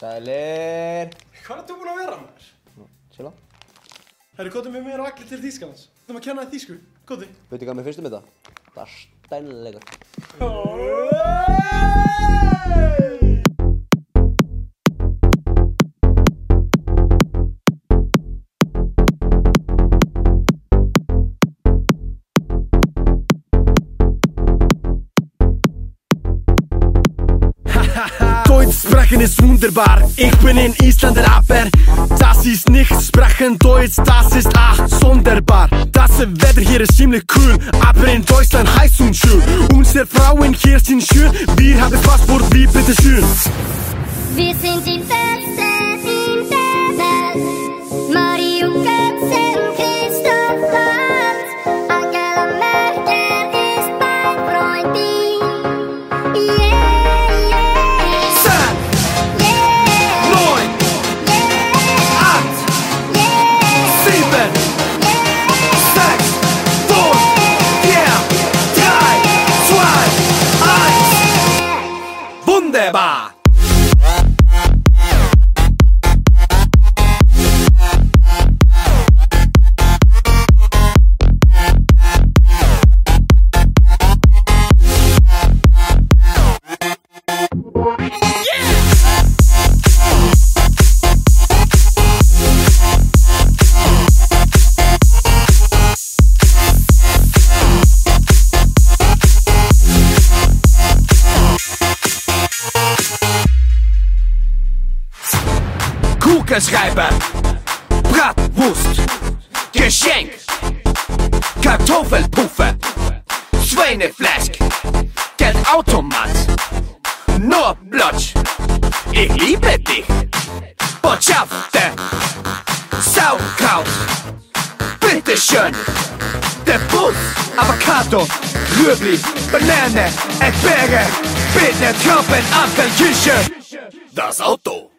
Sælir Hvað er þú búin að vera maður? Sjöla Herru, kóttu með mér og allir til Þýskalands. Þú maður að kenna þér þýsku. Kóttu. Veitu hvað mér finnst um þetta? Það er stænleika Deutsch sprechen ist wunderbar, ich bin in Isländer aber Das ist nicht sprechen. Deutsch, das ist ach sonderbar. Das Wetter hier ist ziemlich cool, aber in Deutschland heiß und schön. Unsere Frauen hier sind schön, wir haben Passport wie bitteschön Wir sind die Besten in der Welt. Wunderbar! Kugelschreiber, Bratwurst, Geschenk, Kartoffelpuffer, Schweinefleisch, Geldautomat, Nordblotsch, ich liebe dich, Botschafter, Sauerkraut, bitteschön, der Bus, Avocado, Rüebli, Banane, Erdbeere, Bitte Trauben, Apfelküche, das Auto.